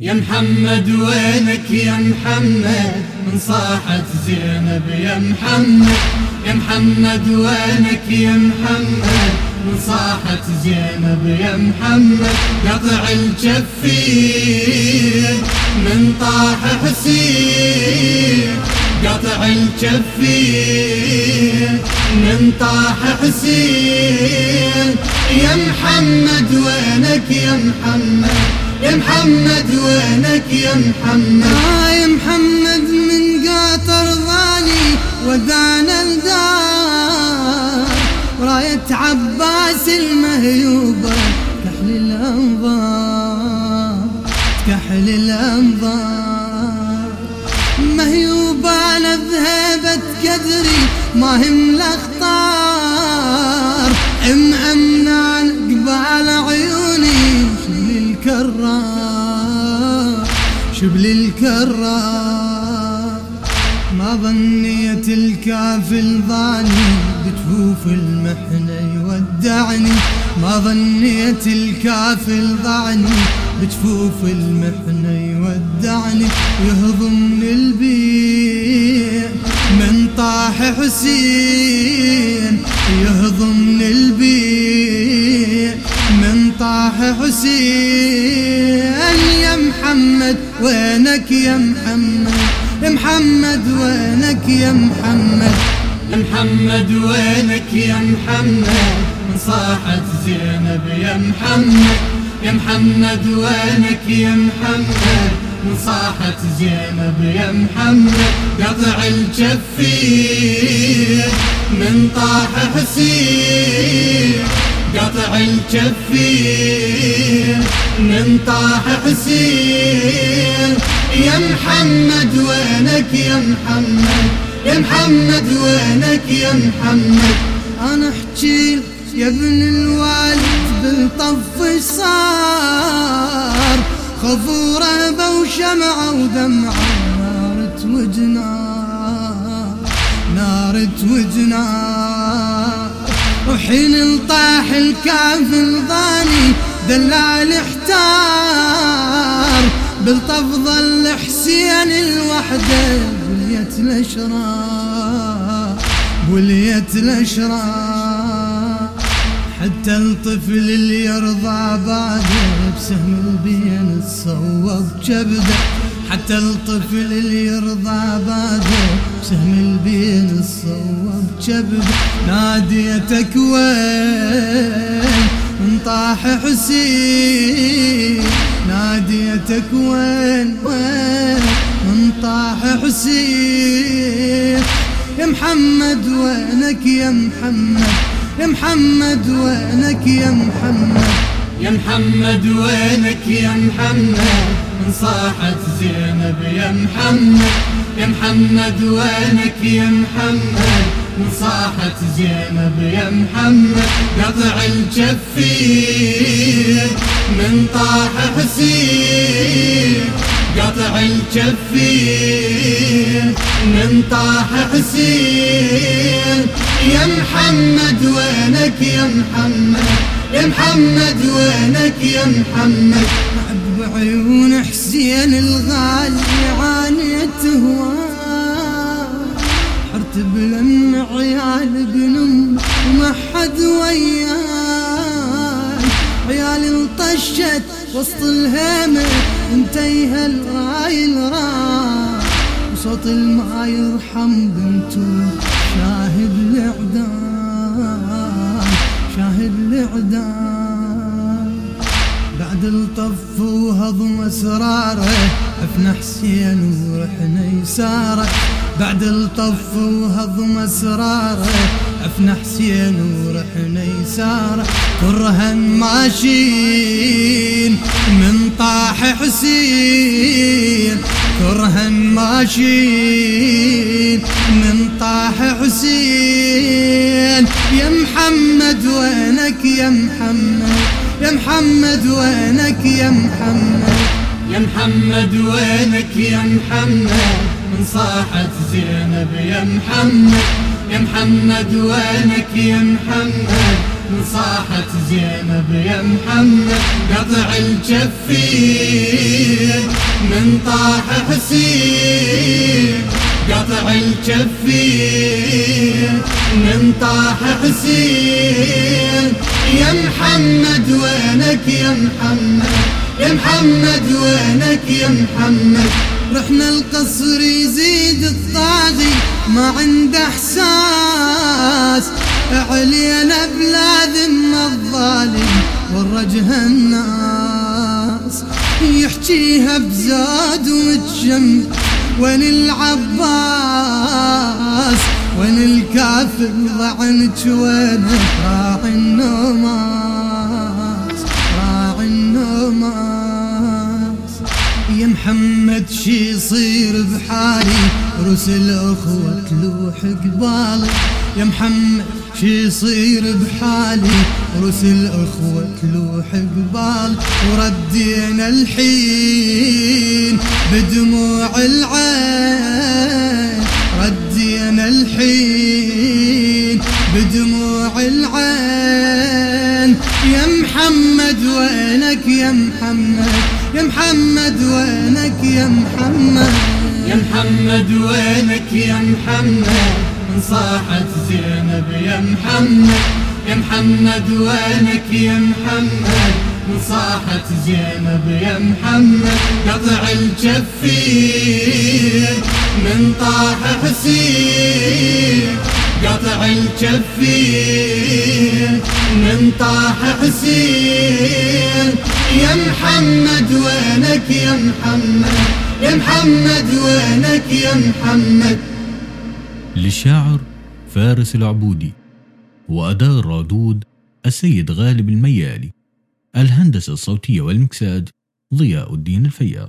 يا محمد وينك يا محمد؟ من صاحت زينب يا محمد. يا محمد وينك يا محمد؟ من صاحت زينب يا محمد. قطع الجفين من طاح حسين. قطع الجفين من طاح حسين. يا محمد وينك يا محمد؟ يا محمد وينك يا محمد؟ آه يا محمد من قاطر ضاني ودانا الدار راية عباس المهيوبة كحل الأنظار كحل الأنظار. مهيوبة لذهبت قدري ما هم الأخطار شبل الكرار ما ظنيت الكافل ضاني بتفوف المحنة يودعني. ما ظنيت الكافل ضعني بتفوف المحنة يودعني. يهضم البيت من طاح حسين يهضم البيت من طاح حسين. وينك يا محمد؟ محمد وينك يا محمد؟ محمد وينك يا محمد؟ صاحت زينب يا محمد. يا محمد وينك يا محمد؟ صاحت زينب يا محمد. قطع الجفين من طاح حسين قطع الجفين من طاح حسين. يا محمد وينك يا محمد؟ يا محمد وينك يا محمد؟ أنا أحكي يا ابن الوالد بالطف صار. خفورة وشمعة ودمعة نار وجنار نار وجنار وحين الطاح الكافل ضاني دلال احتار بالطفض الحسين الوحدة بليت الأشرار بليت الأشرار. حتى الطفل اللي يرضى بعده بسهم البين تصوب كبده حتى الطفل اللي يرضى بعده بسهم البين تصوب كبده ناديتك وين؟ من طاح حسين ناديتك وين؟ وين؟ من طاح حسين. يا محمد وينك يا محمد؟ يا محمد وينك يا محمد؟ يا محمد وينك يا محمد؟ من صاحت زينب يا محمد. يا محمد وينك يا محمد؟ صاحت زينب يا محمد قطع الجفين من طاح حسين قطع الجفين من طاح حسين يا محمد وينك يا محمد؟ يا محمد وينك يا محمد؟ عب عيون حسين الغالي عانيت هواه حرت بلم عيال بنم وما حد وياي. عيالي انطشت وسط الهيمة انتيها الراي الراي. وصوت الما يرحم بنتو شاهد الإعدام شاهد الإعدام. بعد الطف وهضم أسراره عفنا حسين ورحنا يساره. بعد الطف وهضم اسراره عفنا حسين ورحنا يساره. كرها ماشين من طاح حسين كرها ماشين من طاح حسين. يا محمد وينك يا محمد؟ يا محمد وينك يا محمد؟ يا محمد وينك يا محمد؟ صاحت زينب يا محمد يا محمد وينك يا محمد؟ صاحت زينب يا محمد قطع الجفين من طاح حسين. قطع الكفين من طاح حسين. يا محمد وينك يا محمد؟ يا محمد وينك يا محمد؟ رحنا القصر يزيد الطاغي ما عنده إحساس. علينا بلا ذم الظالم والرجه الناس. يحكيها بزاد وتشم وين العباس؟ وين الكافر؟ ضعنك وين؟ راعي النماس. محمد شي يصير بحالي؟ رسل أخوة تلوح قبالي. يا محمد شي يصير بحالي؟ رسل أخوة تلوح قبال وردينا الحين بدموع العين. ردينا الحين بدموع العين. يا محمد وينك يا محمد؟ يا محمد وينك يا محمد؟ يا محمد وينك يا محمد؟ من صاحت زينب يا محمد. يا محمد وينك يا محمد؟ من صاحت زينب يا محمد. قطع الجفين من طاح حسين. قطع الجفين من طاح حسين. يا محمد وينك يا محمد؟ يا محمد وينك يا محمد؟ للشاعر فارس العبودي وأداء الرادود السيد غالب الميالي. الهندسة الصوتية والمكساج ضياء الدين الفياض.